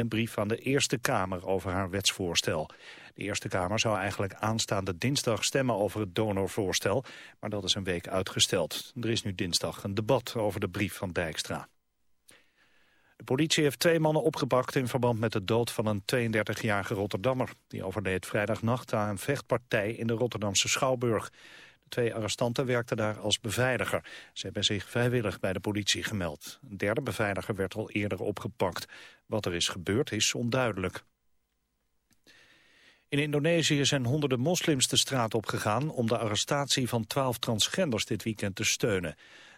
een brief aan de Eerste Kamer over haar wetsvoorstel. De Eerste Kamer zou eigenlijk aanstaande dinsdag stemmen over het donorvoorstel, maar dat is een week uitgesteld. Er is nu dinsdag een debat over de brief van Dijkstra. De politie heeft twee mannen opgepakt in verband met de dood van een 32-jarige Rotterdammer. Die overleed vrijdagnacht na een vechtpartij in de Rotterdamse Schouwburg. Twee arrestanten werkten daar als beveiliger. Ze hebben zich vrijwillig bij de politie gemeld. Een derde beveiliger werd al eerder opgepakt. Wat er is gebeurd is onduidelijk. In Indonesië zijn honderden moslims de straat opgegaan om de arrestatie van twaalf transgenders dit weekend te steunen.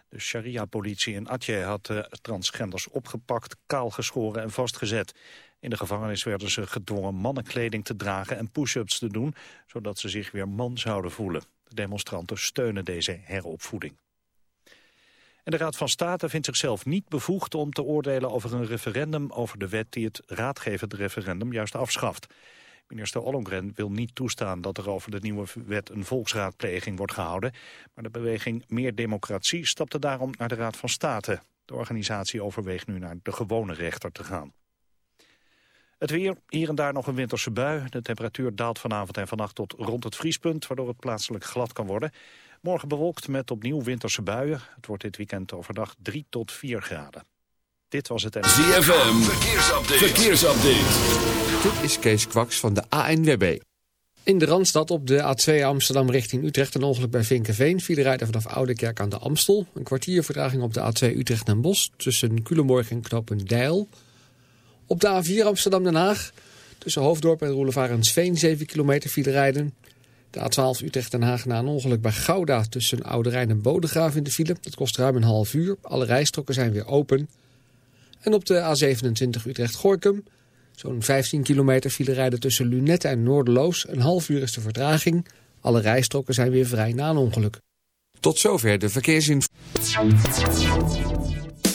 De sharia-politie in Aceh had de transgenders opgepakt, kaalgeschoren en vastgezet. In de gevangenis werden ze gedwongen mannenkleding te dragen en push-ups te doen, zodat ze zich weer man zouden voelen. De demonstranten steunen deze heropvoeding. En de Raad van State vindt zichzelf niet bevoegd om te oordelen over een referendum over de wet die het raadgevend referendum juist afschaft. Minister Ollongren wil niet toestaan dat er over de nieuwe wet een volksraadpleging wordt gehouden. Maar de beweging Meer Democratie stapte daarom naar de Raad van State. De organisatie overweegt nu naar de gewone rechter te gaan. Het weer, hier en daar nog een winterse bui. De temperatuur daalt vanavond en vannacht tot rond het vriespunt, waardoor het plaatselijk glad kan worden. Morgen bewolkt met opnieuw winterse buien. Het wordt dit weekend overdag 3 tot 4 graden. Dit was het... ZFM, verkeersupdate. verkeersupdate. Dit is Kees Kwaks van de ANWB. In de Randstad op de A2 Amsterdam richting Utrecht... een ongeluk bij Vinkenveen. Vierde rijden vanaf Oudekerk aan de Amstel. Een kwartier vertraging op de A2 Utrecht naar Bos... tussen Culemborg en Knopendijl. Op de A4 Amsterdam-Den Haag... tussen Hoofddorp en Roelevarensveen 7 kilometer file rijden. De A12 Utrecht-Den Haag na een ongeluk bij Gouda... tussen Oude Rijn en Bodegraaf in de file. Dat kost ruim een half uur. Alle rijstroken zijn weer open... En op de A27 Utrecht-Gorkum, zo'n 15 kilometer file rijden tussen Lunette en Noorderloos. Een half uur is de vertraging. Alle rijstroken zijn weer vrij na een ongeluk. Tot zover de verkeersinformatie.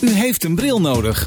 U heeft een bril nodig.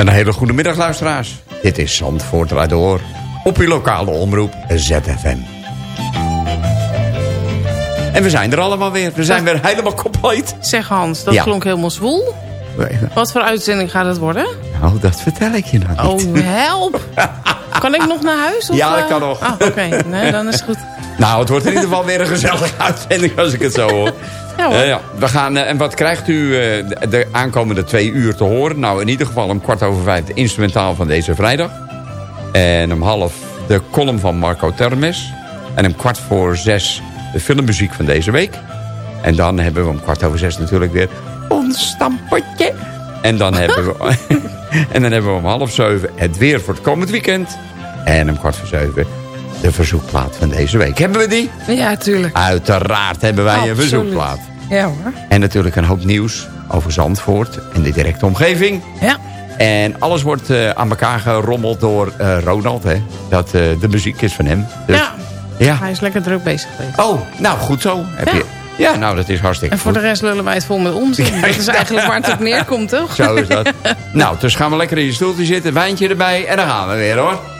Een hele goede middag luisteraars. Dit is Zandvoort Radioor op uw lokale omroep ZFM. En we zijn er allemaal weer. We zijn weer helemaal compleet. Zeg Hans, dat Ja. klonk helemaal zwoel. Wat voor uitzending gaat het worden? Nou, dat vertel ik je nou niet. Oh, help. Kan ik nog naar huis? Of, Ja, dat eh? kan nog. Ah, oké. Nee, dan is het goed. Nou, het wordt in ieder geval weer een gezellige uitzending als ik het zo hoor. Ja, hoor. Eh, ja. We gaan, eh, en wat krijgt u de, de aankomende twee uur te horen? Nou, in ieder geval om kwart over vijf de instrumentaal van deze vrijdag. En om half de column van Marco Termes. En om kwart voor zes de filmmuziek van deze week. En dan hebben we om kwart over zes natuurlijk weer ons stampotje. En dan, hebben we, en dan hebben we om half zeven het weer voor het komend weekend. En om kwart voor zeven de verzoekplaat van deze week. Hebben we die? Ja, tuurlijk. Uiteraard hebben wij een verzoekplaat. Ja hoor. En natuurlijk een hoop nieuws over Zandvoort en de directe omgeving. Ja. En alles wordt eh, aan elkaar gerommeld door eh, Ronald. Hè? Dat eh, de muziek is van hem. Dus, ja. ja. Hij is lekker druk bezig geweest. Oh, nou goed zo. Heb Ja. Je, ja, nou dat is hartstikke En voor de rest lullen wij het vol met onzin. Dat is eigenlijk waar het op neerkomt, toch? Zo is dat. nou, dus gaan we lekker in je stoeltje zitten, wijntje erbij en dan gaan we weer hoor.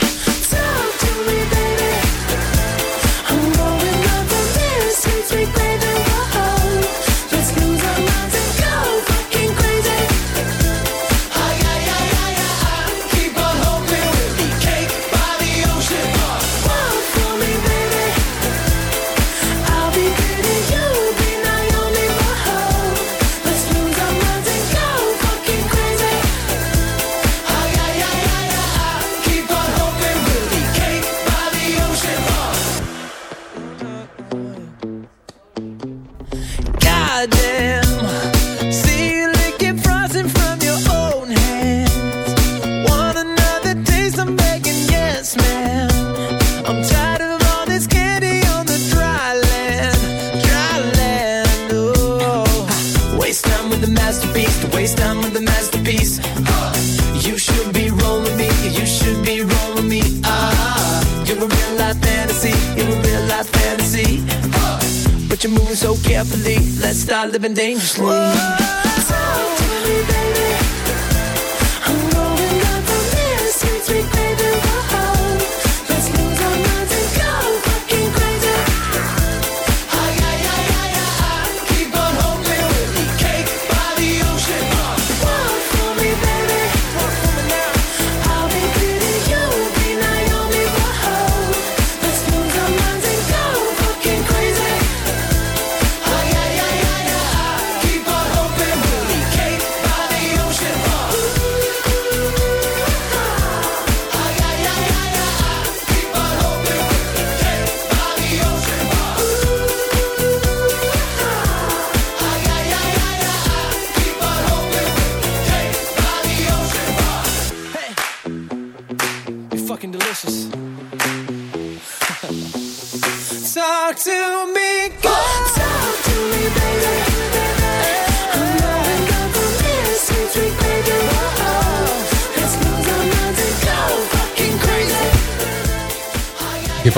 and dangerously.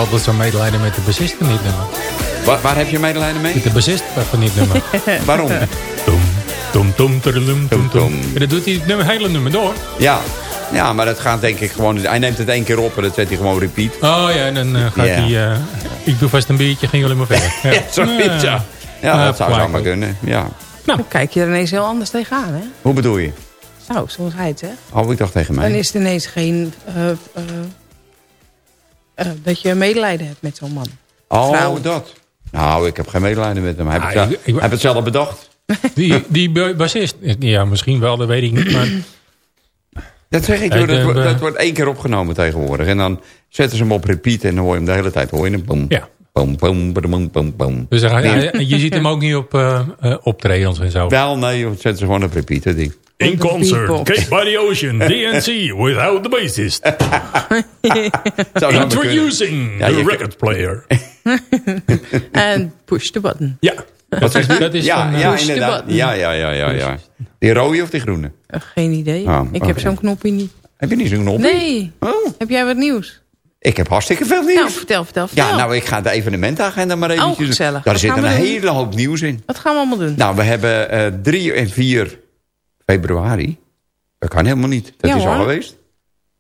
Altijd zo'n medelijden met de bassist van dit nummer. Waar, waar heb je medelijden mee? Met de bassist van dit nummer. Waarom? Tom, tom, tom, tadadum, tom, tom. tom. En dat doet hij het nummer, hele nummer door. Ja. ja, maar dat gaat denk ik gewoon... Hij neemt het één keer op en dat zet hij gewoon repeat. Oh ja, en dan eh, gaat hij... eh, ik doe vast een biertje, ging jullie maar verder. Ja, zoiets, ja. Ja, dat zou zomaar kunnen. Ja. Dan kijk je er ineens heel anders tegenaan, hè? Hoe bedoel je? Zo, zoals hij het zegt. Oh, ik dacht tegen Dan mij. is het ineens geen... eh, eh, eh, dat je medelijden hebt met zo'n man. Oh, vrouw. dat. Nou, ik heb geen medelijden met hem. Hij heeft Ah, het, ik- zelf- ik- hij heeft het zelf bedacht. Die, die ba- bassist, ja misschien wel, dat weet ik niet. Maar Dat zeg ik, joh, dat, de- dat wordt één keer opgenomen tegenwoordig. En dan zetten ze hem op repeat en dan hoor je hem de hele tijd. Hoor je hem, boom, Ja. boom, boom, boom, boom, boom. dus je ziet hem ook niet op eh eh, optredens en zo. Wel, nee, zetten ze gewoon op repeat, dat ding. In concert, Cake by the Ocean, DNC, without the bassist. Introducing Ja, the record player. En push the button. Ja, dat is, dat is Ja, van... eh, ja, push the inderdaad. button. Ja, ja, ja, ja, ja. Die rode of die groene? Eh, Geen idee. Ah, ik heb oké. zo'n knopje niet. Heb je niet zo'n knop? Nee. Oh, Heb jij wat nieuws? ik heb hartstikke veel nieuws. Nou, vertel, vertel, vertel. ja, nou, ik ga de evenementagenda maar eventjes doen. gezellig. Daar Wat zit een hele hoop nieuws in. Wat gaan we allemaal doen? Nou, we hebben eh 3 en 4 februari. Dat kan helemaal niet. Dat Ja, is al geweest.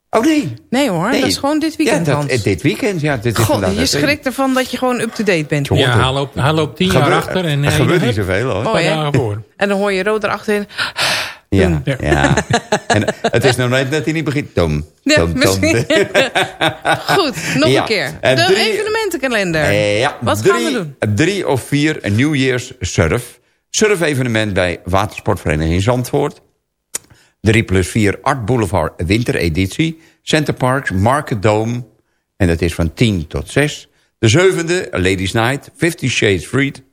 Oh nee. Nee hoor, Nee. dat is gewoon dit weekend, Ja, dat, eh, dit weekend, ja. Dit is God, je schrikt ervan dat je gewoon up-to-date bent. Ja, hij loopt, hij loopt tien jaar achter. En er hij gebeurt niet zoveel hoor. Oh, ja? En dan hoor je rood erachterin. Ja, ja. En het is nog net dat hij niet begint. Tom, Ja, tom, tom. misschien. Goed, nog Ja. een keer. En De drie- evenementenkalender. Eh, ja, Wat drie, gaan we doen? Drie of vier een New Year's surf. Surf-evenement bij Watersportvereniging Zandvoort. 3 plus 4 Art Boulevard wintereditie. Center Parks, Market Dome. En dat is van 10 tot 6. De zevende, Ladies Night, Fifty Shades Freed.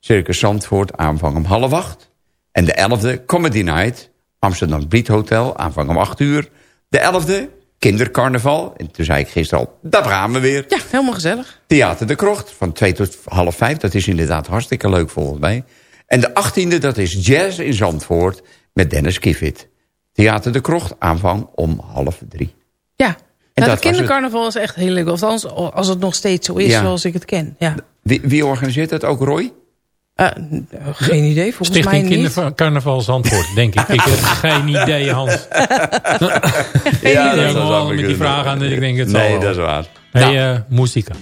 Circus Zandvoort, aanvang om half acht. En de elfde, Comedy Night, Amsterdam Beat Hotel, aanvang om 8 uur. De elfde, Kindercarnaval. En toen zei ik gisteren al, daar gaan we weer. Ja, helemaal gezellig. Theater de Krocht van 2 tot half 5. Dat is inderdaad hartstikke leuk volgens mij. En de 18e, dat is Jazz in Zandvoort met Dennis Kiffit. Theater de Krocht, aanvang om half drie. Ja. Nou, dat het kindercarnaval is echt heel leuk. Althans, als het nog steeds zo is Ja. zoals ik het ken. Ja. Wie, wie organiseert dat? Ook Roy? Eh, geen idee, volgens Stichting mij niet. Kindercarnaval Zandvoort, denk ik. Ik heb geen idee, Hans. Ja, Ja, dat dat zou met die vraag aan. Ik denk het zal Nee, wel. dat is waar. Hey, Nou, eh, muzika.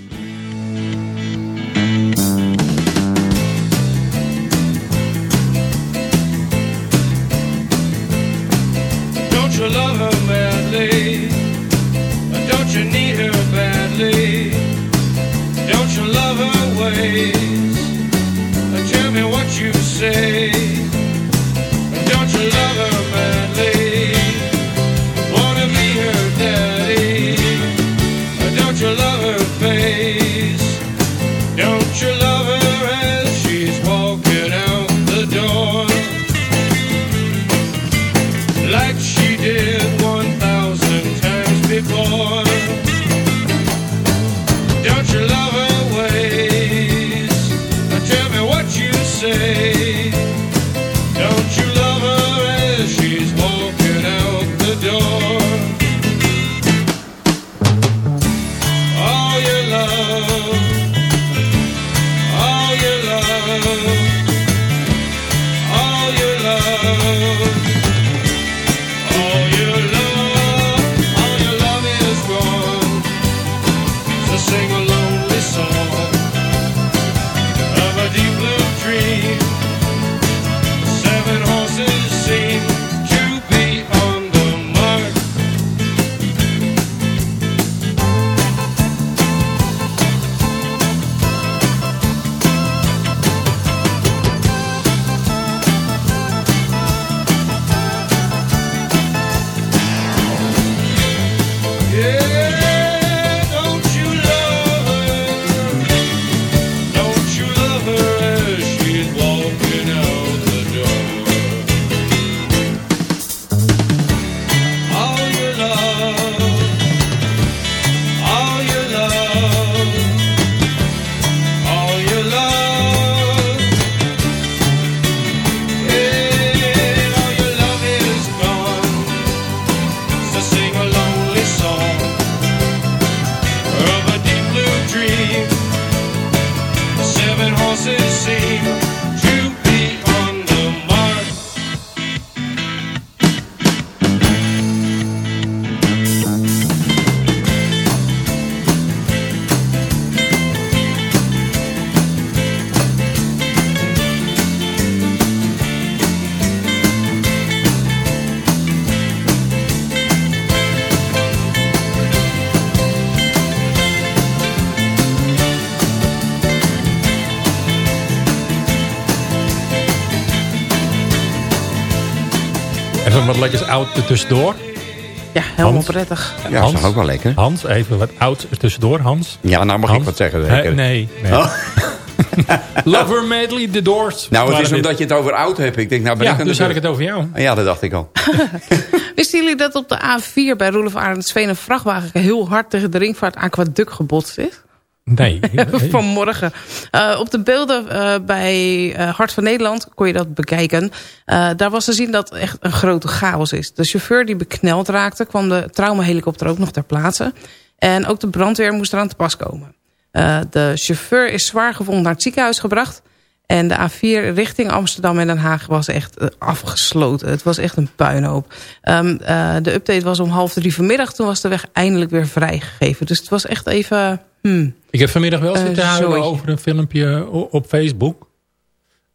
Lekkers oud er tussendoor. Ja, helemaal Hans? prettig. ja, dat is ook wel lekker. Hans, even wat oud er tussendoor, Hans. Ja, nou mag Hans? ik wat zeggen. Nee, nee. Oh. Lover Medley, The Doors. Nou, het is omdat je het over oud hebt. Ik denk, nou ben ik Ja, de dus had ik het over jou. Ja, dat dacht ik al. Wisten jullie dat op de A4 bij Roelof Arendsveen... een vrachtwagen heel hard tegen de ringvaart aquaduct gebotst is? Nee. Vanmorgen. Eh, op de beelden eh, bij eh, Hart van Nederland kon je dat bekijken. Eh, daar was te zien dat echt een grote chaos is. De chauffeur die bekneld raakte, kwam de traumahelikopter ook nog ter plaatse. En ook de brandweer moest eraan te pas komen. De chauffeur is zwaar gewond naar het ziekenhuis gebracht. En de A4 richting Amsterdam en Den Haag was echt afgesloten. Het was echt een puinhoop. Ehm, eh, de update was om half drie vanmiddag. Toen was de weg eindelijk weer vrijgegeven. Dus het was echt even... Hmm. Ik heb vanmiddag wel Eh, zitten huilen over een filmpje op Facebook.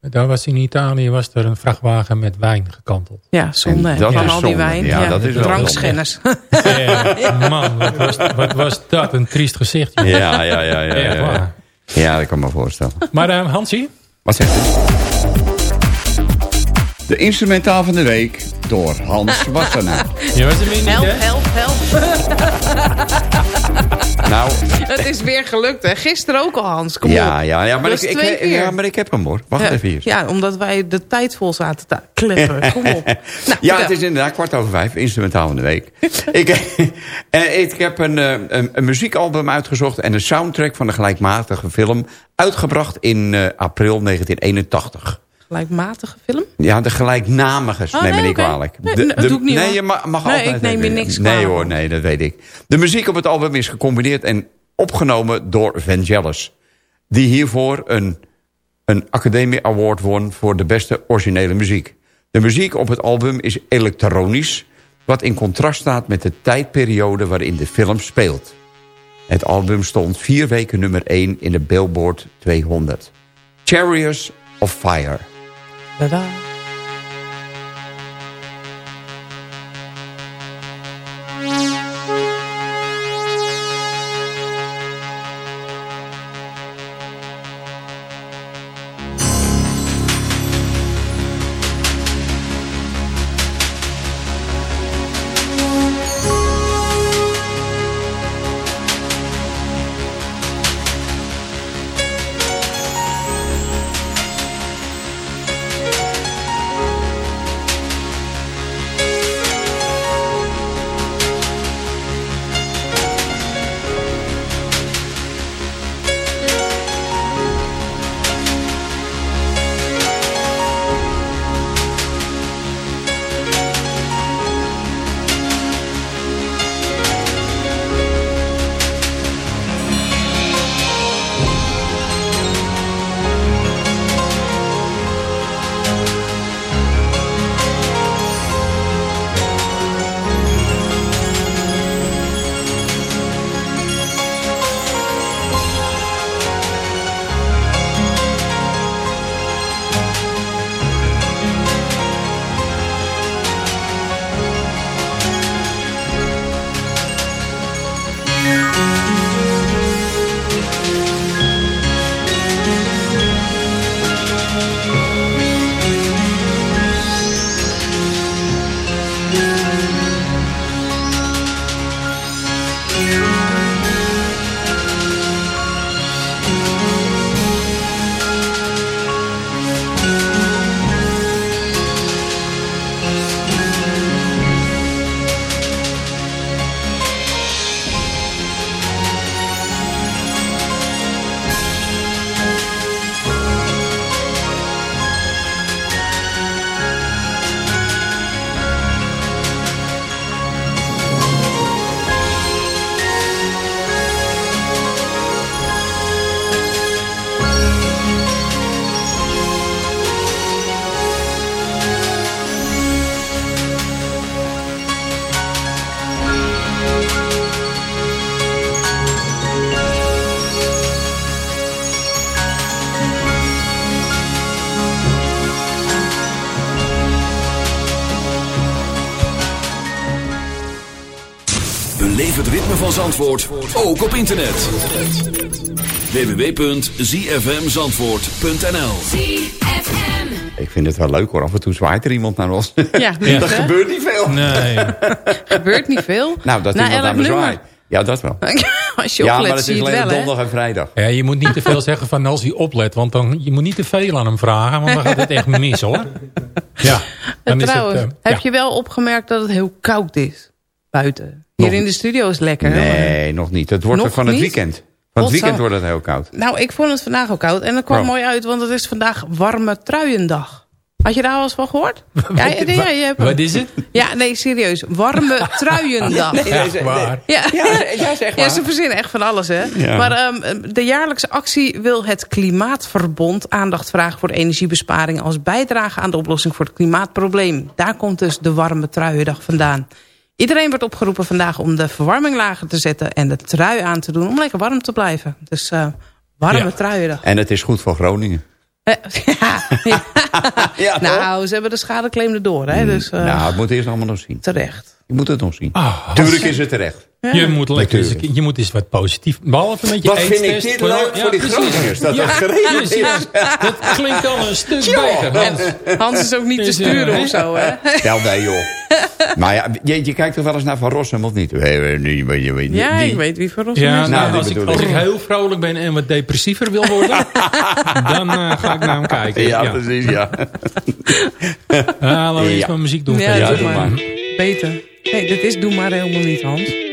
Daar was in Italië was er een vrachtwagen met wijn gekanteld. Ja, zonde En dat van is al die wijn. Ja, dat is wel Drankschenners. Eh, man, wat was, wat was dat een triest gezicht. Ja, ja, ja. ja, Echt ja, waar. ja. Ja, dat kan ik me voorstellen. Maar eh, Hansie, Wat zegt u? De instrumentaal van de week door Hans Wassenaar. je was er weer niet, Help, hè? help, help. Nou, Het is weer gelukt, hè? Gisteren ook al, Hans. Kom ja, op. ja, ja, maar Dat ik, is ik, twee keer. ja, maar ik heb hem hoor. Wacht Ja, even hier. Ja, omdat wij de tijd vol zaten te kleppen. Kom op. Nou, Ja, het is inderdaad kwart over vijf, instrumentaal van de week. ik, eh, ik heb een, eh, een, een muziekalbum uitgezocht... en een soundtrack van een gelijkmatige film... uitgebracht in eh, april 1981. Gelijkmatige film? Ja, de gelijknamige, Oh, neem me nee, niet kwalijk. Nee, dat de- doe ik niet, Nee, hoor. je mag, mag Nee, altijd... ik neem je niks Nee kwalijk. hoor, nee, dat weet ik. De muziek op het album is gecombineerd en opgenomen door Vangelis. Die hiervoor een, een Academy Award won voor de beste originele muziek. De muziek op het album is elektronisch... wat in contrast staat met de tijdperiode waarin de film speelt. Het album stond vier weken nummer 1 in de Billboard 200. Chariots of Fire. 哒哒 Beleef het ritme van Zandvoort, ook op internet. www.zfmzandvoort.nl Ik vind het wel leuk hoor. Af en toe zwaait er iemand naar ons. Ja, dat hè? gebeurt niet veel. Nee. Gebeurt niet veel. Nou, dat Na iemand me nummer. zwaait. Ja, dat wel. Als je Ja, oplet, maar het zie is alleen donderdag en vrijdag. Ja, je moet niet te veel zeggen van als hij oplet. Want dan, je moet niet te veel aan hem vragen. Want dan gaat het echt mis hoor. Ja, dan is het... Trouwens, eh, heb ja. je wel opgemerkt dat het heel koud is? Buiten. Hier Nog- in de studio is lekker. hè? Nee, nog niet. Het wordt Nog er van het weekend. Van het weekend wordt het heel koud. Nou, ik vond het vandaag ook koud. En dat kwam Oh. mooi uit, want het is vandaag warme truiendag. Had je daar al eens van gehoord? Ja, ja, ja, je hebt hem. Wat is het? Ja, nee, serieus. Warme truiendag. Nee, nee, waar. Ja. Ja, ja, zeg Ja, maar. ze verzinnen echt van alles, hè. Ja. Maar ehm, de jaarlijkse actie wil het Klimaatverbond aandacht vragen voor energiebesparing als bijdrage aan de oplossing voor het klimaatprobleem. Daar komt dus de warme truiendag vandaan. Iedereen wordt opgeroepen vandaag om de verwarming lager te zetten en de trui aan te doen om lekker warm te blijven. Dus eh, warme Ja. truiendag. En het is goed voor Groningen. Eh, ja, ja. Ja, toch? nou, ze hebben de schadeclaim erdoor, hè. Dus eh, nou, het moet eerst allemaal nog zien. terecht. Je moet het nog zien. Ah, Tuurlijk is het terecht. Je moet lekker eens, Natuurlijk. je moet eens wat positief. Behalve met je Wat vind ik dit Van- ja, voor die. Groningers, dat Ja, is. Dat klinkt al een stuk beter. Hans. Hans is ook niet te eh, sturen hè? of zo, hè. Wel nee joh. Maar ja, je, je kijkt toch wel eens naar Van Rossum of niet? Nee, nee, weet je, weet je, Ja, die- ik weet wie ons Ja, is. Nou, nou, als, ik, als ik. heel vrolijk ben en wat depressiever wil worden, dan eh, ga ik naar hem kijken. Ja, Ja, precies, ja. Ah, laten we eens maar muziek doen. Ja, doe maar. maar. Beter. Nee, dit is Doe maar helemaal niet, Hans.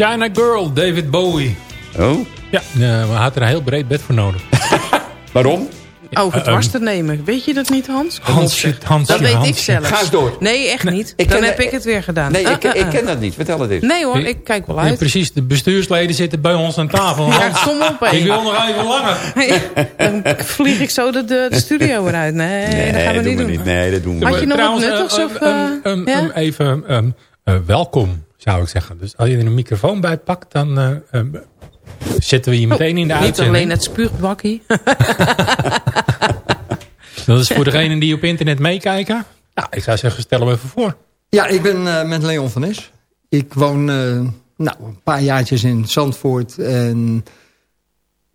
China Girl, David Bowie. Oh, Ja, eh, maar hij had er een heel breed bed voor nodig. waarom? over dwars te nemen. Weet je dat niet, Hans? Zeg. Hansje, Dat weet ik zelfs. Ga eens door. Nee, echt niet. ik Dan heb de- ik het weer gedaan. Nee, Uh, ik, uh, ik uh. ken dat niet. Vertel het eens. Nee hoor, ik kijk wel Ja, uit. precies, de bestuursleden zitten bij ons aan tafel. Ja, Hans, kom op, ik wil nog even langer. Dan vlieg ik zo de, de, studio eruit. Nee, dat gaan we doen niet we doen. niet. Nee, dat doen we Had je nog Trouwens, wat nuttigs? eh, of, eh, eh, um, um, ja? um, even um, eh, welkom, zou ik zeggen. Dus als je er een microfoon bij pakt, dan eh, um, zetten we je meteen in de Oh, Niet uitzending. alleen het spuugbakkie. Dat is voor degenen die op internet meekijken. Nou, ik zou zeggen, stel hem even voor. Ja, ik ben eh, met Leon van Nes. Ik woon eh, nou, een paar jaartjes in Zandvoort. En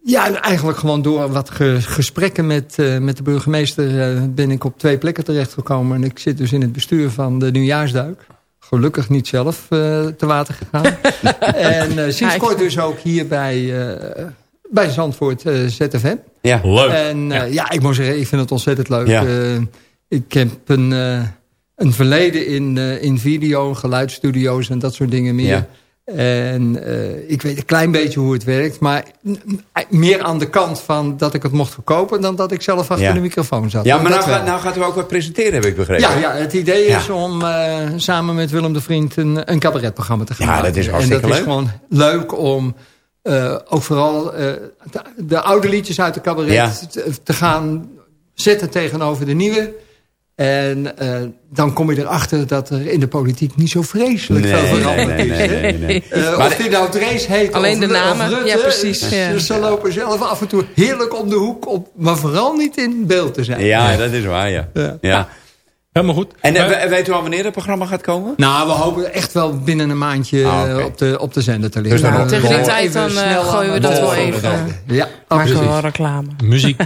ja, eigenlijk gewoon door wat ge- gesprekken met, eh, met de burgemeester... eh, ben ik op twee plekken terechtgekomen. En ik zit dus in het bestuur van de Nieuwjaarsduik. Gelukkig niet zelf eh, te water gegaan. en eh, sinds kort dus ook hier bij, eh, bij Zandvoort eh, ZFM. Ja. Leuk. En eh, ja. ik moet zeggen, ik vind het ontzettend leuk. Ja. Eh, ik heb een, eh, een verleden in, eh, in video, geluidsstudio's en dat soort dingen meer. Ja. En eh, ik weet een klein beetje hoe het werkt. Maar n- meer aan de kant van dat ik het mocht verkopen... dan dat ik zelf achter Ja. de microfoon zat. Ja, maar nou, gaat- nou gaat u ook wat presenteren, heb ik begrepen. Ja, ja, het idee is om eh, samen met Willem de Vriend een, een cabaretprogramma te gaan Ja, maken. dat is hartstikke En dat leuk. is gewoon leuk om eh, ook vooral eh, de, de oude liedjes uit de cabaret te gaan zetten tegenover de nieuwe. En eh, dan kom je erachter dat er in de politiek niet zo vreselijk Nee, veel nee, veranderd nee, is. nee, hè? nee, nee. Eh, Maar of die nou Drees heet Alleen of, de of namen. Rutte, Ja, precies, Ze, ja. ze lopen zelf af en toe heerlijk om de hoek, op, maar vooral niet in beeld te zijn. Ja, dat is waar, ja. Ja. ja. Helemaal goed. En Eh, eh, weet u al wanneer het programma gaat komen? Nou, we hopen echt wel binnen een maandje Ah, eh, op, de, op de zender te liggen. Dus dan Maar tegen die tijd dan, eh, gooien we dat wel even. Ja, wel reclame. muziek.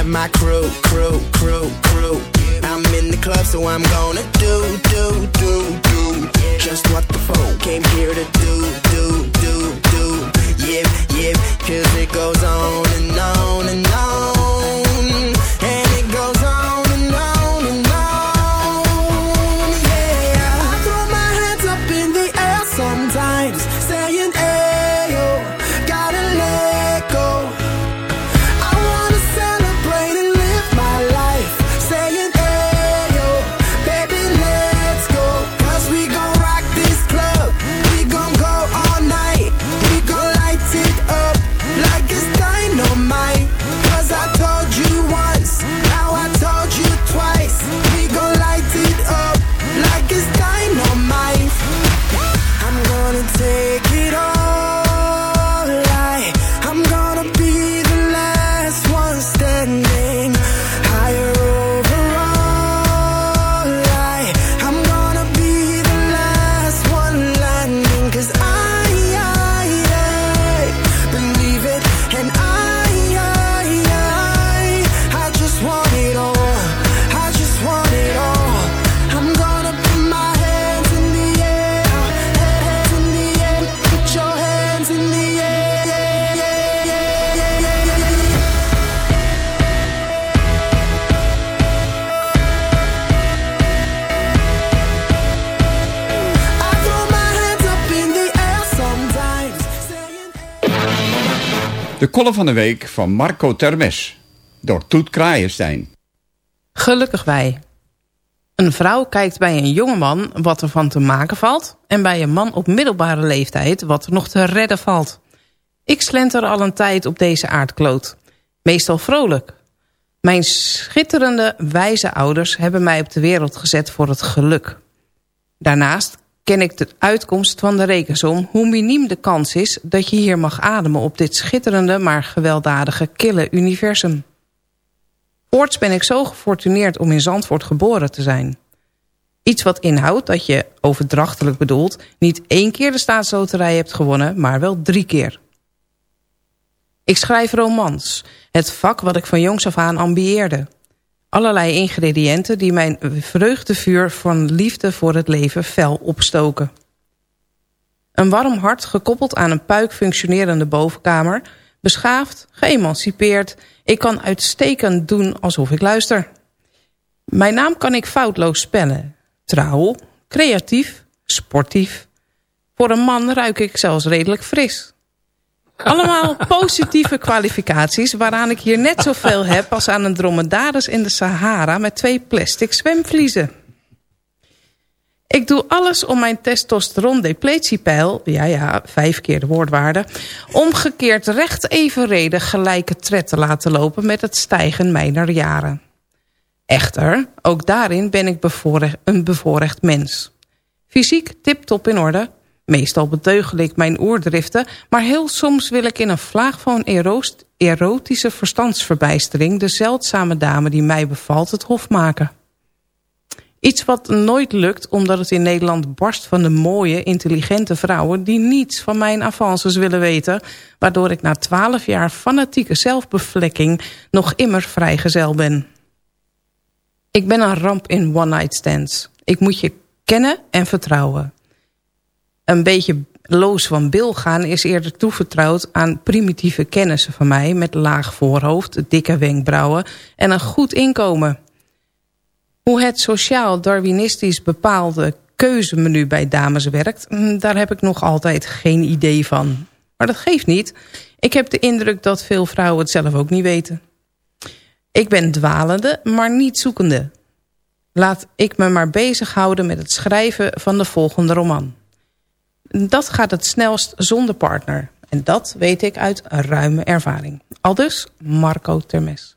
And my crew, crew, crew, crew. I'm in the club, so I'm gonna do, do, do, do. Just what the folk came here to do, do, do, do. Yeah, yeah, cause it goes on and on and on. Column van de week van Marco Termes. Door Toet Kraaienstein. Gelukkig wij. Een vrouw kijkt bij een jongeman wat er van te maken valt... en bij een man op middelbare leeftijd wat er nog te redden valt. Ik slenter al een tijd op deze aardkloot. Meestal vrolijk. Mijn schitterende, wijze ouders hebben mij op de wereld gezet voor het geluk. Daarnaast ken ik de uitkomst van de rekensom... hoe miniem de kans is dat je hier mag ademen... op dit schitterende, maar gewelddadige, kille universum. Voorts ben ik zo gefortuneerd om in Zandvoort geboren te zijn. Iets wat inhoudt dat je, overdrachtelijk bedoeld... niet één keer de staatsloterij hebt gewonnen, maar wel drie keer. Ik schrijf romans, het vak wat ik van jongs af aan ambieerde. Allerlei ingrediënten die mijn vreugdevuur van liefde voor het leven fel opstoken. Een warm hart gekoppeld aan een puik functionerende bovenkamer... beschaafd, geëmancipeerd... ik kan uitstekend doen alsof ik luister. Mijn naam kan ik foutloos spellen. Trouw, creatief, sportief. Voor een man ruik ik zelfs redelijk fris. Allemaal positieve kwalificaties waaraan ik hier net zoveel heb... als aan een dromedaris in de Sahara met twee plastic zwemvliezen. Ik doe alles om mijn testosteron-depletiepeil... ja ja, vijf keer de woordwaarde... omgekeerd recht evenredig gelijke tred te laten lopen... met het stijgen mijner jaren. Echter, ook daarin ben ik bevoorrecht, een bevoorrecht mens. Fysiek tip-top in orde, Meestal beteugel ik mijn oerdriften, maar heel soms wil ik in een vlaag van erotische verstandsverbijstering... de zeldzame dame die mij bevalt het hof maken. Iets wat nooit lukt omdat het in Nederland barst van de mooie, intelligente vrouwen... die niets van mijn avances willen weten... waardoor ik na twaalf jaar fanatieke zelfbevlekking nog immer vrijgezel ben. Ik ben een ramp in one-night stands. Ik moet je kennen en vertrouwen een beetje loos van bil gaan... is eerder toevertrouwd aan primitieve kennissen van mij... met laag voorhoofd, dikke wenkbrauwen en een goed inkomen. Hoe het sociaal-darwinistisch bepaalde keuzemenu bij dames werkt... Hm, daar heb ik nog altijd geen idee van. Maar dat geeft niet. Ik heb de indruk dat veel vrouwen het zelf ook niet weten. Ik ben dwalende, maar niet zoekende. Laat ik me maar bezighouden met het schrijven van de volgende roman. Dat gaat het snelst zonder partner. En dat weet ik uit ruime ervaring. Aldus Marco Termes.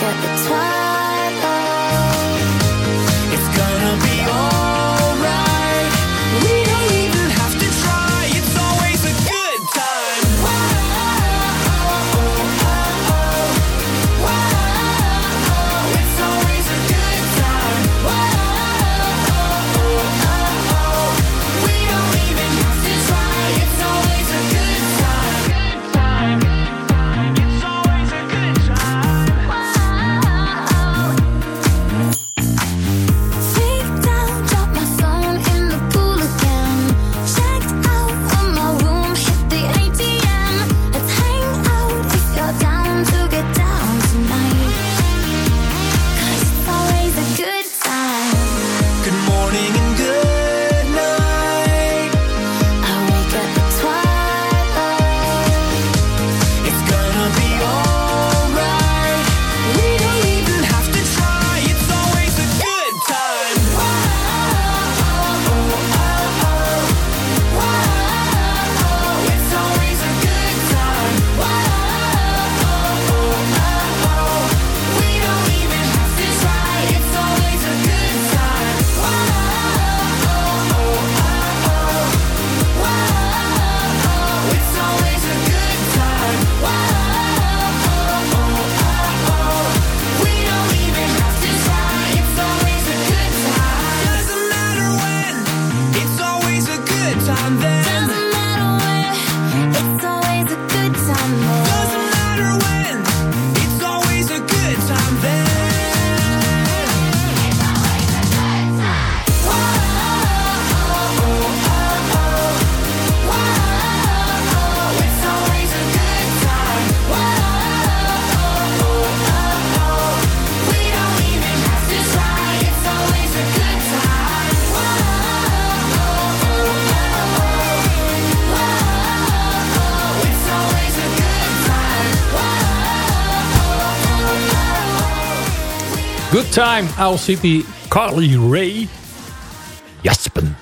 Get the twice Time, Owl City, Carly Ray. Jaspen.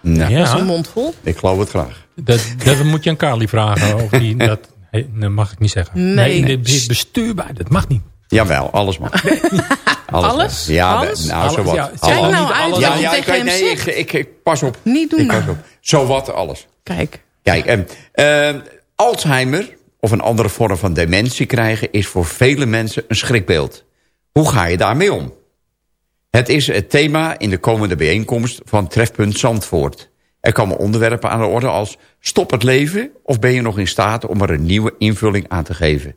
Nou, Ja. Dat is een mond vol. Ik geloof het graag. Dat, dat moet je aan Carly vragen. Of die, dat, mag ik niet zeggen. Nee. nee dit is bestuurbaar. Dat mag niet. Jawel, alles mag. Alles? Alles? mag. Ja, Alles? nou, Alles, zowat. ja. Kijk Alles. nou uit Ja, ik, tegen hem nee, ik, ik, ik- pas op. Niet doen Ik pas nou. op. Zowat alles. Kijk. Kijk, en, eh, Alzheimer of een andere vorm van dementie krijgen... is voor vele mensen een schrikbeeld. Hoe ga je daarmee om? Het is het thema in de komende bijeenkomst van Trefpunt Zandvoort. Er komen onderwerpen aan de orde als... stop het leven of ben je nog in staat om er een nieuwe invulling aan te geven?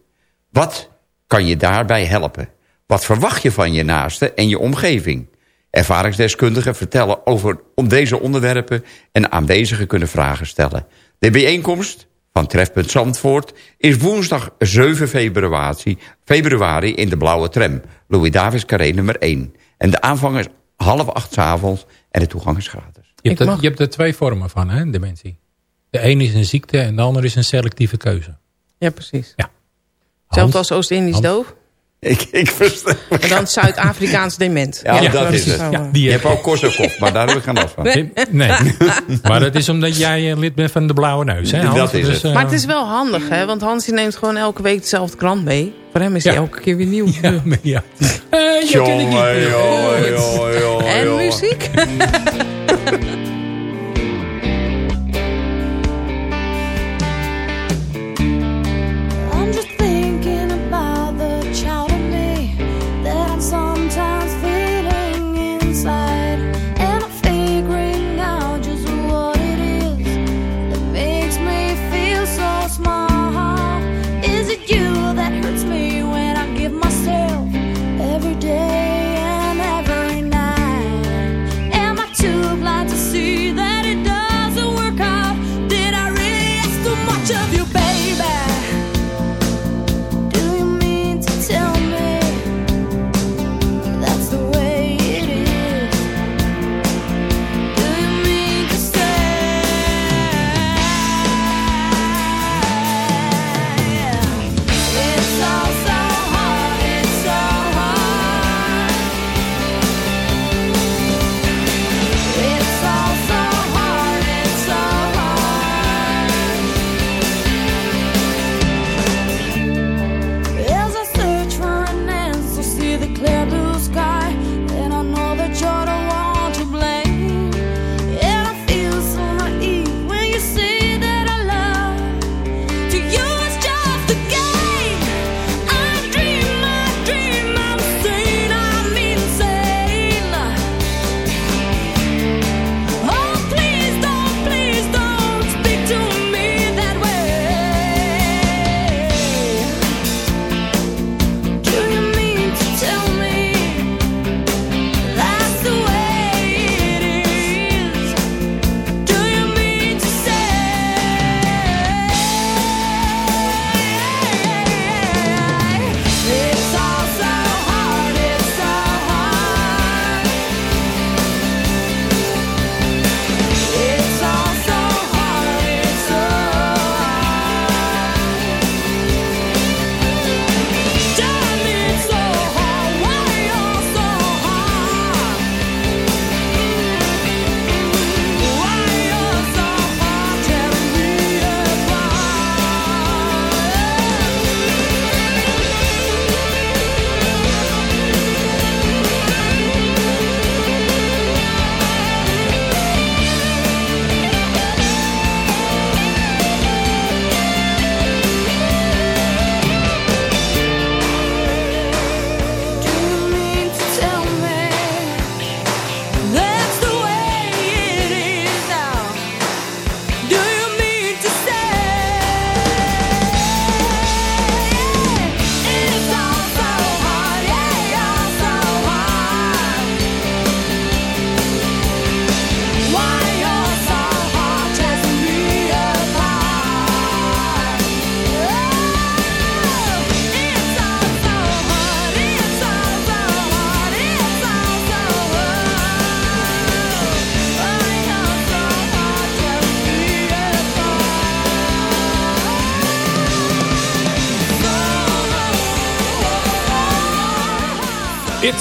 Wat kan je daarbij helpen? Wat verwacht je van je naaste en je omgeving? Ervaringsdeskundigen vertellen over om deze onderwerpen... en aanwezigen kunnen vragen stellen. De bijeenkomst van Trefpunt Zandvoort is woensdag 7 februari, februari in de Blauwe Tram. Louis Davis Carré nummer 1. En de aanvang is half acht 's avonds en de toegang is gratis. Je hebt, er, mag. je hebt er twee vormen van, hè, dementie. De een is een ziekte en de ander is een selectieve keuze. Ja, precies. Ja. Hetzelfde Hans? als Oost-Indisch doof. Ik, ik versta. En dan Zuid-Afrikaans dement. Ja, dat is het. zo. Ja, die Je heb hebt ook Korsakoff, maar daar heb ik geen last van. Nee. maar dat is omdat jij eh, lid bent van de Blauwe Neus. Hè, Hans? Dat is het. eh, Maar het is wel handig, hè? Want Hansie neemt gewoon elke week dezelfde krant mee. Voor hem is hij Ja. elke keer weer nieuw. Ja, maar ja. Niet. Jongen, jongen, jongen, jongen, En muziek?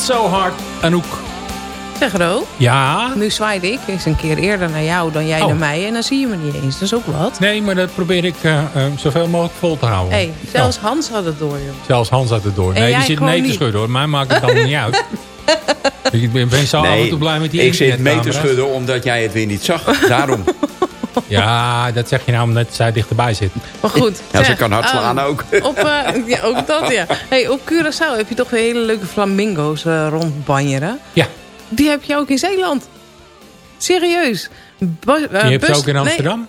So Hard, Anouk. Zeg Ro, Ja? nu zwaaide ik eens een keer eerder naar jou dan jij Oh. naar mij. En dan zie je me niet eens. Dat is ook wat. Nee, maar dat probeer ik eh, eh, zoveel mogelijk vol te houden. hey, zelfs Oh, Hans had het door, joh. zelfs Hans had het door. En Nee, jij die zit nee te schudden hoor. Mij maakt het allemaal niet uit. Ik ben, ben zo af en toe blij met die ik zit mee te schudden omdat jij het weer niet zag. Daarom. Ja, dat zeg je nou omdat zij dichterbij zit. Maar goed. Ja, ze kan hard slaan ehm, ook. Op, eh, ja, ook dat, ja. Hey, op Curaçao heb je toch weer hele leuke flamingo's eh, rondbanjeren. Ja. Die heb je ook in Zeeland. Serieus. Bu- eh, Die heb je bus- ook in nee, Amsterdam?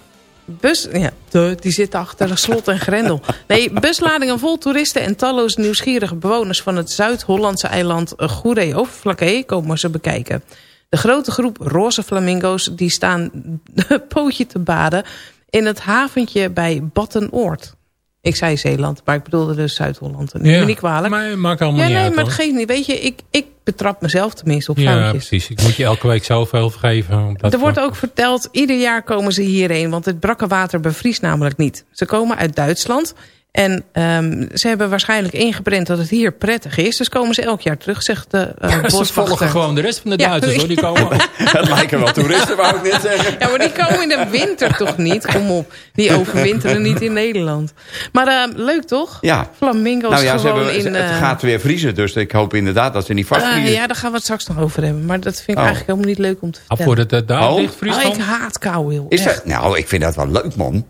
Bus, ja, duh, die zitten achter slot en grendel. Nee, busladingen vol toeristen en talloze nieuwsgierige bewoners van het Zuid-Hollandse eiland Goeree-Overflakkee komen ze bekijken. De grote groep roze flamingo's die staan pootje te baden in het haventje bij Battenoord. Ik zei Zeeland, maar ik bedoelde dus Zuid-Holland. Neem me Ja, niet kwalijk. Maar maakt allemaal ja, niet nee, uit. maar het geeft niet. Weet je, ik, ik betrap mezelf tenminste op Ja, foutjes. precies. Ik moet je elke week zoveel geven. Omdat Er wordt ook verteld, ieder jaar komen ze hierheen, want het brakke water bevriest namelijk niet. Ze komen uit Duitsland en ehm, ze hebben waarschijnlijk ingeprent dat het hier prettig is. Dus komen ze elk jaar terug, zegt de uh, Ze volgen gewoon de rest van de Ja, Duitsers hoor. Die komen... Het lijken wel toeristen, wou ik net zeggen. Ja, maar die komen in de winter toch niet? Kom op, die overwinteren niet in Nederland. Maar ehm, leuk toch? Ja. Flamingo's Nou ja, ze hebben, in... het eh, gaat weer vriezen, dus ik hoop inderdaad dat ze niet eh, ja, daar gaan we het straks nog over hebben. Maar dat vind ik Oh. eigenlijk helemaal niet leuk om te Ah, vertellen. voordat het daar Oh. ligt, Oh, ik haat kou, heel Is dat, nou, ik vind dat wel leuk, man.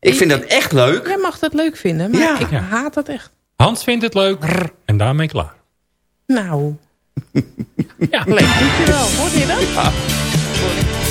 Ik vind dat echt leuk. Jij mag dat leuk vinden, maar Ja. ik Ja. haat dat echt. Hans vindt het leuk. En daarmee klaar. Nou, Ja. leuk doet je wel. Hoort je dat? Waiting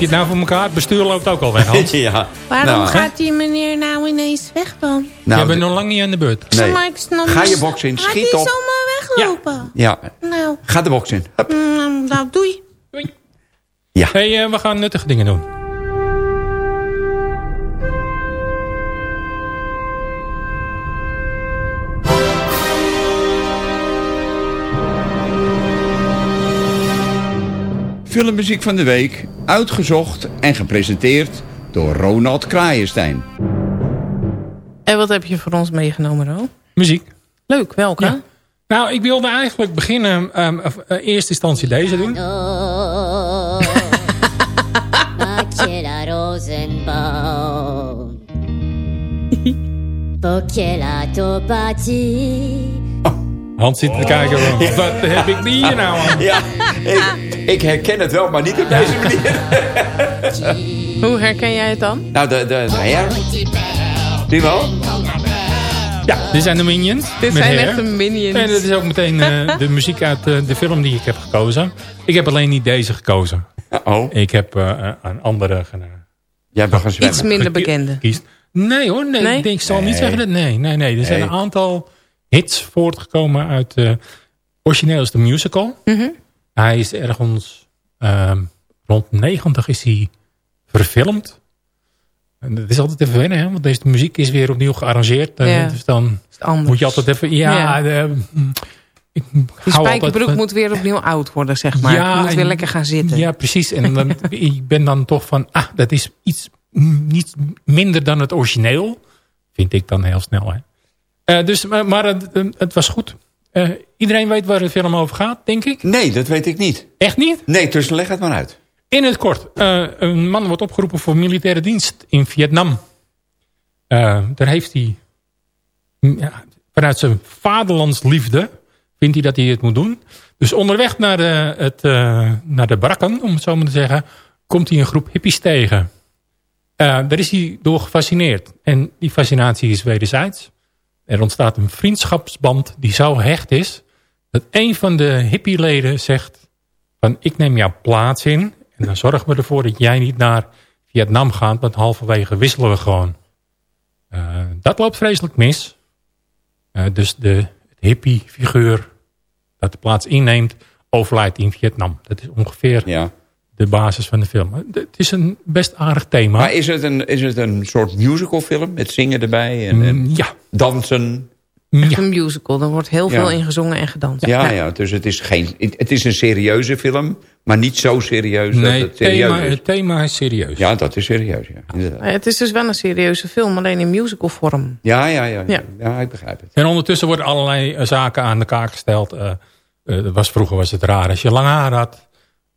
je het nou voor elkaar? Het bestuur loopt ook al weg, Hans. ja. Waarom Nou, gaat die meneer nou ineens weg dan? Nou, je bent nog lang niet aan de beurt. nee. Maar ik snap Ga je boksen in, Gaat schiet hij op. zomaar weglopen? Ja, Nou, Nou, Ga de box in. Hup. mm, nou doei. Ja. Hey, eh, we gaan nuttige dingen doen. Filmmuziek van de week, uitgezocht en gepresenteerd door Ronald Kraaienstein. En wat heb je voor ons meegenomen, Ro? Muziek. Leuk, welke? Ja. Nou, ik wilde eigenlijk beginnen, ehm, of, eh, eerste instantie deze doen. Rosenbaum. Bocchella Topati. Hans zit te kijken, van, wat heb ik hier nou aan? Ja, ik, ik herken het wel, maar niet op deze manier. Hoe herken jij het dan? Nou, de, de, de hair. Die wel? Ja, dit zijn de Minions. Dit zijn Hair. echt de Minions. En dat is ook meteen eh, de muziek uit eh, de film die ik heb gekozen. Ik heb alleen niet deze gekozen. Oh. Ik heb eh, een andere gedaan. Jij bent gaan zwemmen. Iets minder bekende. Kiest. Nee hoor, nee, Nee? Ik, denk, ik zal niet zeggen dat. Nee, nee, nee. Er zijn Nee. een aantal hits voortgekomen uit. eh origineel is de musical. Mhm. Hij is ergens ehm, rond 90 is hij verfilmd. En dat is altijd even wennen, hè? want deze muziek is weer opnieuw gearrangeerd. Ja. Dus dan moet je altijd even... Ja, Ja. eh, ik Die hou altijd spijkerbroek moet weer opnieuw oud worden, zeg maar. Ja, je moet weer lekker gaan zitten. Ja, precies. En dan, ik ben dan toch van... Ah, dat is iets mm, niet minder dan het origineel. Vind ik dan heel snel. Hè. Eh, dus, maar maar het, het was goed. Eh, iedereen weet waar de film over gaat, denk ik. Nee, dat weet ik niet. Echt niet? Nee, dus leg het maar uit. In het kort. eh, een man wordt opgeroepen voor militaire dienst in Vietnam. Eh, daar heeft hij... mm, Ja, vanuit zijn vaderlandsliefde vindt hij dat hij het moet doen. Dus onderweg naar de, het, eh, naar de barakken, om het zo maar te zeggen... komt hij een groep hippies tegen. Eh, daar is hij door gefascineerd. En die fascinatie is wederzijds. Er ontstaat een vriendschapsband die zo hecht is... dat een van de hippieleden zegt... van ik neem jouw plaats in... en dan zorgen we ervoor dat jij niet naar Vietnam gaat... want halverwege wisselen we gewoon. Eh, dat loopt vreselijk mis. Eh, dus de hippie-figuur dat de plaats inneemt... overlijdt in Vietnam. Dat is ongeveer Ja. de basis van de film. Het is een best aardig thema. Maar is het een, is het een soort musicalfilm met zingen erbij en, en Mm, ja. Dansen? Echt een musical. Er wordt heel Ja. veel in gezongen en gedanst. Ja, ja, dus het is, geen, het is een serieuze film, maar niet zo serieus dat Nee, het het serieus thema, is. het thema is serieus. Ja, dat is serieus, ja. Inderdaad. Het is dus wel een serieuze film, alleen in musical vorm. Ja, ja, ja, ja. Ja. Ja, ik begrijp het. En ondertussen worden allerlei eh, zaken aan de kaak gesteld. Eh, eh, dat was, vroeger was het raar als je lang haar had.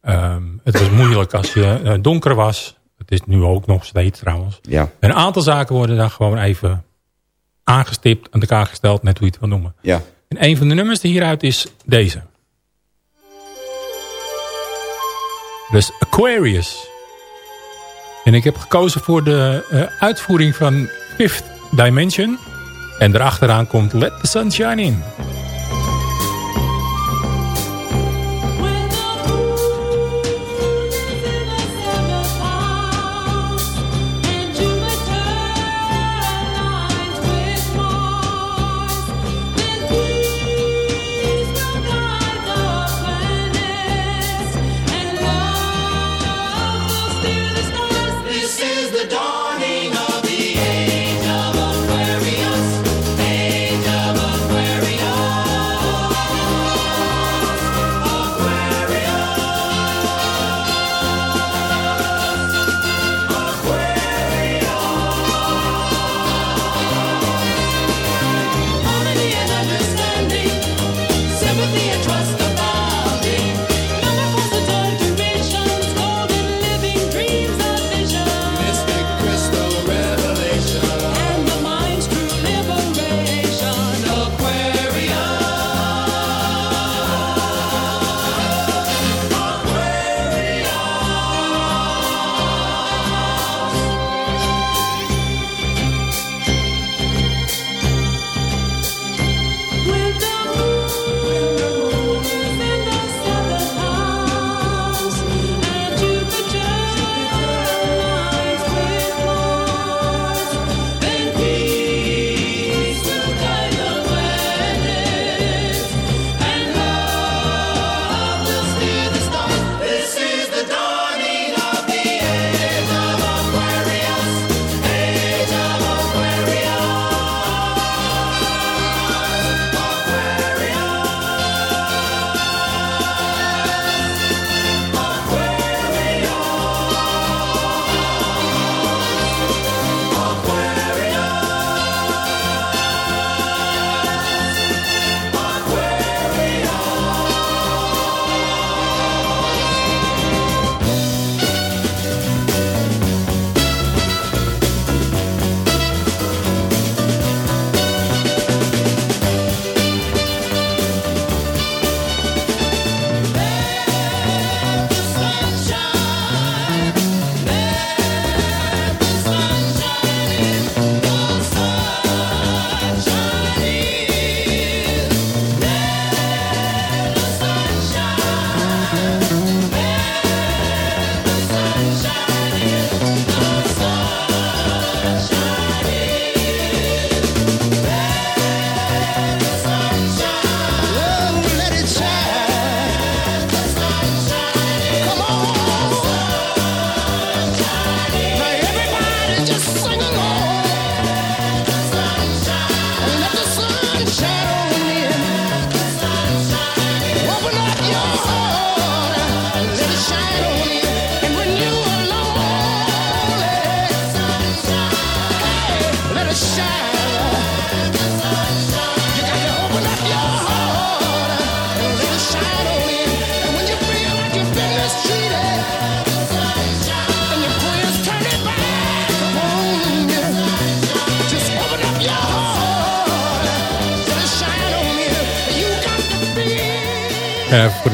Ehm, het was moeilijk als je donker was. Het is nu ook nog steeds trouwens. Ja, Een aantal zaken worden dan gewoon even aangestipt, aan de kaak gesteld, net hoe je het wil noemen. ja. En een van de nummers die hieruit is deze. Dus Aquarius. En ik heb gekozen voor de eh, uitvoering van Fifth Dimension. En erachteraan komt Let the Sun Shine In.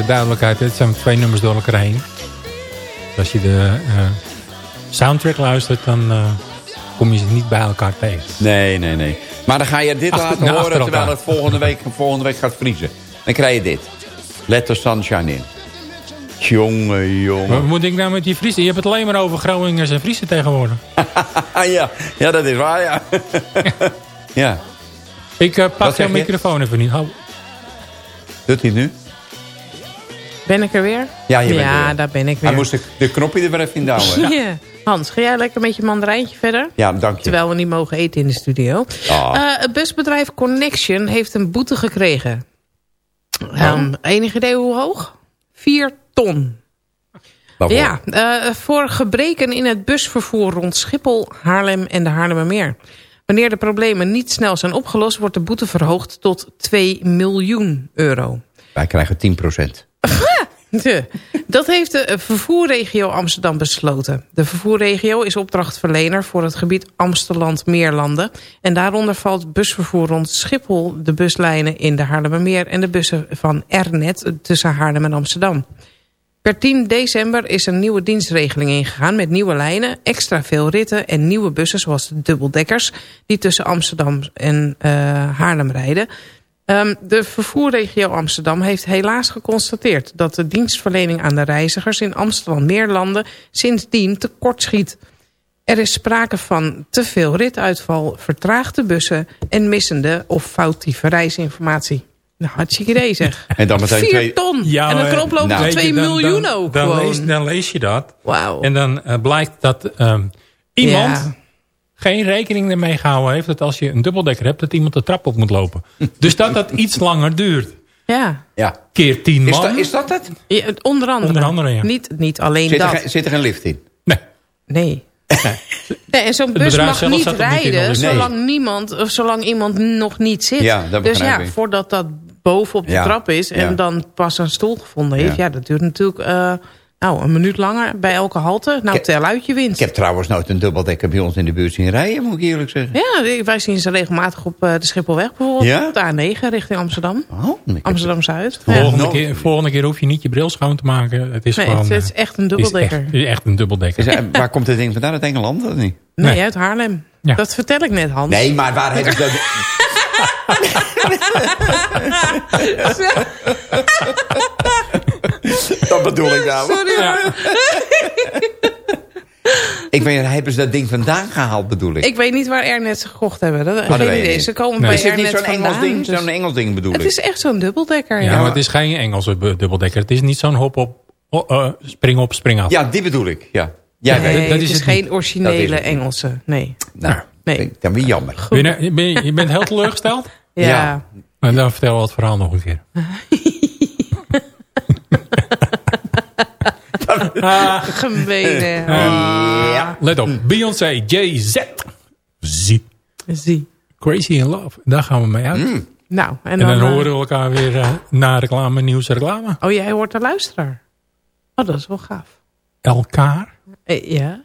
Duidelijkheid, het zijn twee nummers door elkaar heen. Als je de eh, soundtrack luistert, dan eh, kom je ze niet bij elkaar tegen. Nee, nee, nee. Maar dan ga je dit Achter- laten nou, horen terwijl het volgende week, volgende week gaat vriezen. Dan krijg je dit. Let the sunshine in. Jongen, jongen. Wat moet ik nou met die Friesen? Je hebt het alleen maar over Groningers en Friesen tegenwoordig. Ja. ja, dat is waar, ja. ja. Ik eh, pak jouw microfoon even niet. Hou. Doet hij nu? Ben ik er weer? Ja, je bent er Ja, weer. daar ben ik weer. Hij moest de, de knopje er weer even in douwen. Ja. Hans, ga jij lekker met je mandarijntje verder? Ja, dank je. Terwijl we niet mogen eten in de studio. Ah. Eh, het busbedrijf Connection heeft een boete gekregen. Oh. Ehm, enig idee hoe hoog? 4 ton. Ja, eh, voor gebreken in het busvervoer rond Schiphol, Haarlem en de Haarlemmermeer. Wanneer de problemen niet snel zijn opgelost... wordt de boete verhoogd tot 2 miljoen euro. Wij krijgen 10 Dat heeft de vervoerregio Amsterdam besloten. De vervoerregio is opdrachtverlener voor het gebied Amsteland-Meerlanden. En daaronder valt busvervoer rond Schiphol, de buslijnen in de Haarlemmermeer... en de bussen van Ernet tussen Haarlem en Amsterdam. Per 10 december is een nieuwe dienstregeling ingegaan met nieuwe lijnen, extra veel ritten en nieuwe bussen zoals de dubbeldekkers die tussen Amsterdam en eh, Haarlem rijden. Ehm, de vervoerregio Amsterdam heeft helaas geconstateerd dat de dienstverlening aan de reizigers in Amsterdam-Meerlanden sindsdien tekortschiet. Er is sprake van te veel rituitval, vertraagde bussen en missende of foutieve reisinformatie. Nou, hartstikke idee zeg. En dan meteen 4 twee... ton. Ja, en dan eh, kan oplopen nou, tot weet 2 je, dan- miljoen dan, ook dan gewoon. lees, dan lees je dat. Wauw. En dan eh, blijkt dat ehm, iemand Ja. Geen rekening ermee gehouden heeft... dat als je een dubbeldekker hebt, dat iemand de trap op moet lopen. dus dat dat iets langer duurt. Ja. Ja. Keer tien Is man. dat, is dat het? Ja, onder andere. Onder andere, ja. Niet, niet alleen Zit er, dat. zit er een lift in? Nee. Nee. Nee, en zo'n bus mag niet zat niet in, rijden Nee. zolang, niemand, of zolang iemand nog niet zit. Ja, dat dus ja, ik. voordat dat boven op de Ja, trap is en ja. dan pas een stoel gevonden heeft. Ja. Ja, dat duurt natuurlijk eh, nou, een minuut langer bij elke halte. Nou, Ik- tel uit je winst. Ik heb trouwens nooit een dubbeldekker bij ons in de buurt zien rijden, moet ik eerlijk zeggen. Ja, wij zien ze regelmatig op eh, de Schipholweg bijvoorbeeld. Ja? Op de A9 richting Amsterdam. Oh, ik heb- Amsterdam-Zuid. Volgende, keer, volgende keer hoef je niet je bril schoon te maken. Het is Nee, gewoon... het, het is eh, echt een dubbeldekker. echt, het is echt een dubbeldekker. Is er- waar komt dit ding vandaan? Uit Engeland of niet? Nee, Nee. uit Haarlem. Ja. Dat vertel ik net, Hans. Nee, maar waar hebben ze dat... dat bedoel ik nou. Sorry. Ik weet niet, hebben ze dat ding vandaan gehaald, bedoel ik? Ik weet niet waar Ernet ze gekocht hebben. Dat, dat geen idee. niet. Ze komen Nee. bij is dit niet zo'n Engels ding? dus- Zo'n Engels ding bedoel Het ik. is echt zo'n dubbeldekker. Ja, Ja, maar het is geen Engelse dubbeldekker. Het is niet zo'n hop op, oh, eh, spring op, spring af. Ja, die bedoel ik, ja. Jij nee, weet dat het is is het geen niet. Dat is originele het. Engelse. Nee. Nou, Nee. dan weer jammer. Ben je, ben je, je bent heel teleurgesteld? Ja. Ja. En dan vertel we het verhaal nog een keer. Gemene. Ja. Let op. Beyoncé, Jay-Z. Z. Zie. Crazy in Love. Daar gaan we mee uit. Nou, en En dan... dan eh, horen we elkaar weer eh, na reclame, nieuws en reclame. Oh, jij hoort de luisteraar. Oh, dat is wel gaaf. Elkaar. Eh, ja.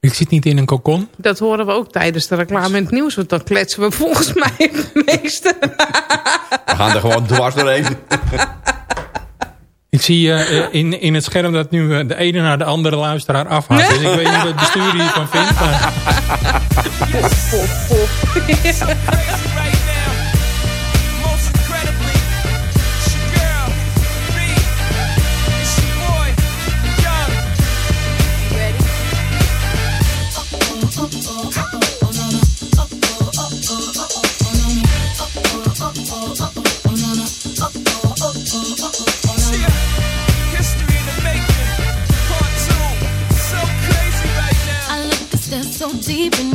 Ik zit niet in een kokon. Dat horen we ook tijdens de reclame in het nieuws. Want dan kletsen we volgens mij het meeste. We gaan er gewoon dwars doorheen. Ik zie eh, eh, in, in het scherm dat nu eh, de ene naar de andere luisteraar afhaakt. Dus ik weet niet wat het bestuur hiervan vindt. maar-. Most so deep in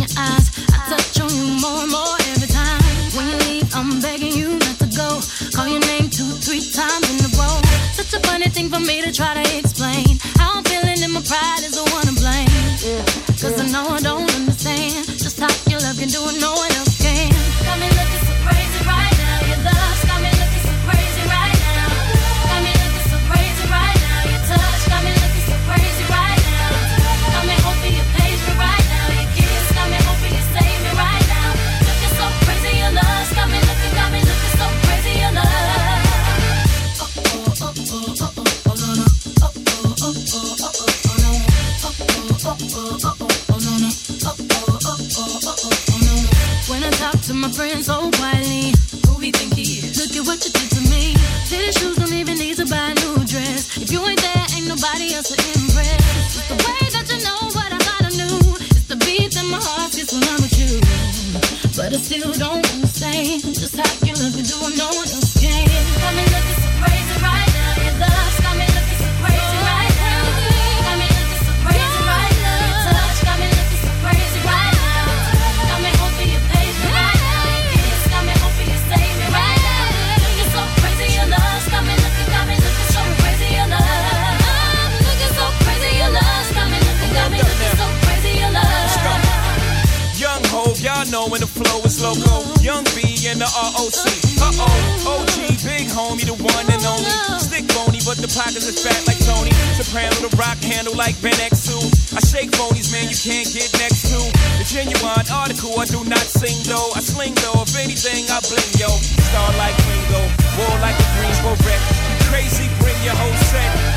Soprano, the rock handle like Ben X2. I shake phonies, man, you can't get next to. The genuine article, I do not sing though. I sling though, if anything, I bling yo. Star like Ringo, war like a Greensboro wreck. Crazy, bring your whole set.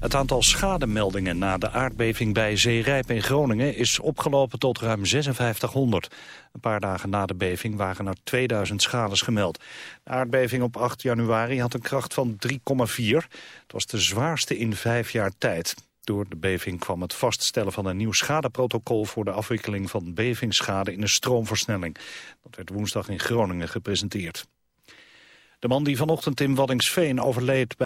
Het aantal schademeldingen na de aardbeving bij Zeerijp in Groningen is opgelopen tot ruim 5600. Een paar dagen na de beving waren er 2000 schades gemeld. De aardbeving op 8 januari had een kracht van 3,4. Het was de zwaarste in vijf jaar tijd. Door de beving kwam het vaststellen van een nieuw schadeprotocol voor de afwikkeling van bevingsschade in een stroomversnelling. Dat werd woensdag in Groningen gepresenteerd. De man die vanochtend in Waddingsveen overleed